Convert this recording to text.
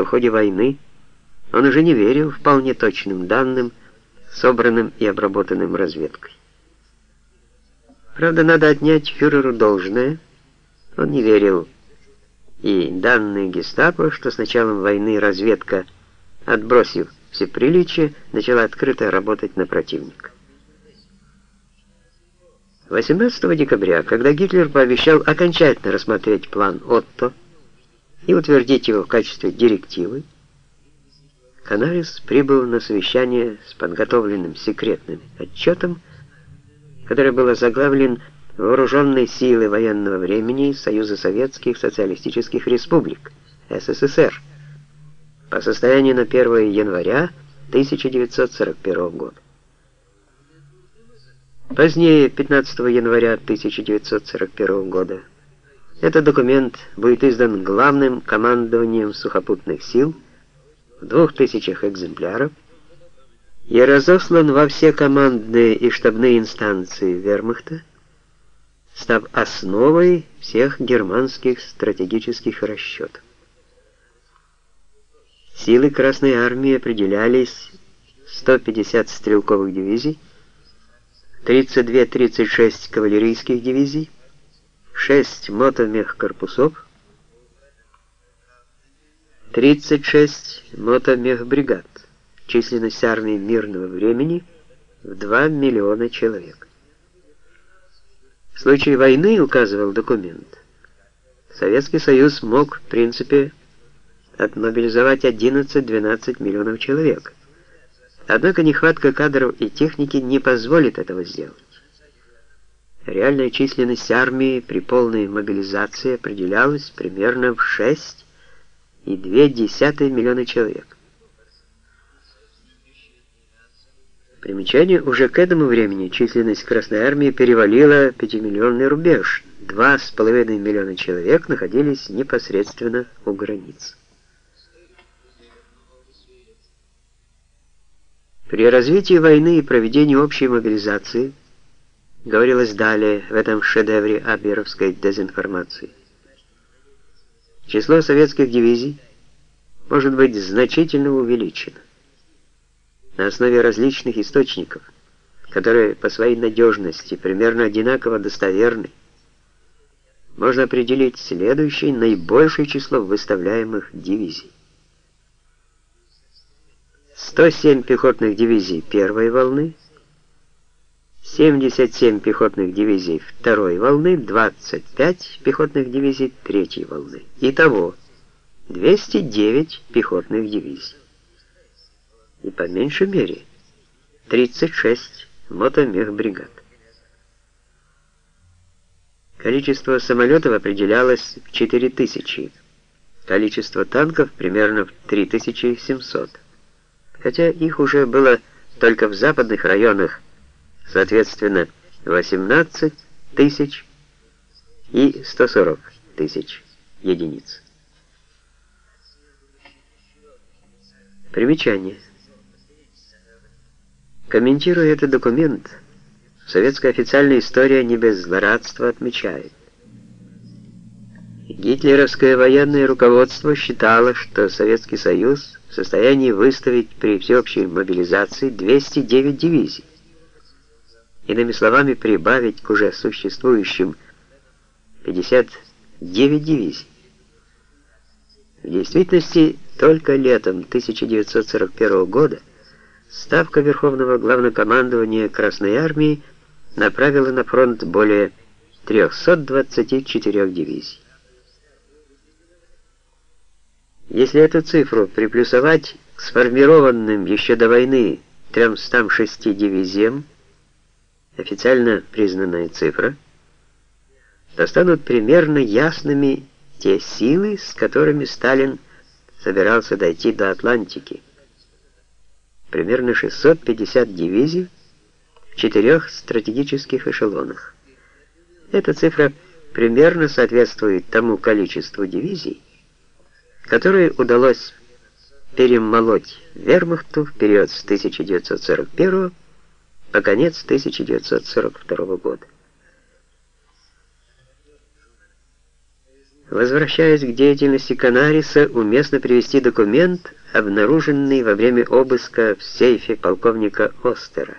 что в ходе войны он уже не верил вполне точным данным, собранным и обработанным разведкой. Правда, надо отнять фюреру должное. Он не верил и данные гестапо, что с началом войны разведка, отбросив все приличия, начала открыто работать на противника. 18 декабря, когда Гитлер пообещал окончательно рассмотреть план Отто и утвердить его в качестве директивы, Канарис прибыл на совещание с подготовленным секретным отчетом, который был озаглавлен «Вооруженные силы военного времени Союза Советских Социалистических Республик, СССР» по состоянию на 1 января 1941 года. Позднее, 15 января 1941 года, этот документ будет издан главным командованием сухопутных сил в двух тысячах экземпляров и разослан во все командные и штабные инстанции вермахта, став основой всех германских стратегических расчетов. Силы Красной Армии определялись 150 стрелковых дивизий, 32-36 кавалерийских дивизий, 6 мотомехкорпусов, 36 мотомехбригад, численность армии мирного времени в 2 миллиона человек. В случае войны, указывал документ, Советский Союз мог, в принципе, отмобилизовать 11-12 миллионов человек. Однако нехватка кадров и техники не позволит этого сделать. Реальная численность армии при полной мобилизации определялась примерно в 6,2 миллиона человек. Примечание, уже к этому времени численность Красной Армии перевалила 5-миллионный рубеж. 2,5 миллиона человек находились непосредственно у границ. При развитии войны и проведении общей мобилизации, говорилось далее в этом шедевре аберовской дезинформации, число советских дивизий может быть значительно увеличено на основе различных источников, которые по своей надежности примерно одинаково достоверны, можно определить следующее наибольшее число выставляемых дивизий. 107 пехотных дивизий первой волны, 77 пехотных дивизий второй волны, 25 пехотных дивизий третьей волны. Итого 209 пехотных дивизий. И по меньшей мере 36 мотомехбригад. Количество самолетов определялось в 4000, количество танков примерно в 3700 хотя их уже было только в западных районах, соответственно, 18 тысяч и 140 тысяч единиц. Примечание. Комментируя этот документ, советская официальная история не без злорадства отмечает. Гитлеровское военное руководство считало, что Советский Союз в состоянии выставить при всеобщей мобилизации 209 дивизий. Иными словами, прибавить к уже существующим 59 дивизий. В действительности, только летом 1941 года Ставка Верховного Главнокомандования Красной Армии направила на фронт более 324 дивизий. Если эту цифру приплюсовать к сформированным еще до войны 306 дивизиям, официально признанная цифра, то станут примерно ясными те силы, с которыми Сталин собирался дойти до Атлантики. Примерно 650 дивизий в четырех стратегических эшелонах. Эта цифра примерно соответствует тому количеству дивизий, которые удалось перемолоть вермахту в период с 1941 по конец 1942 года. Возвращаясь к деятельности Канариса, уместно привести документ, обнаруженный во время обыска в сейфе полковника Остера.